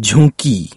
झुंकी।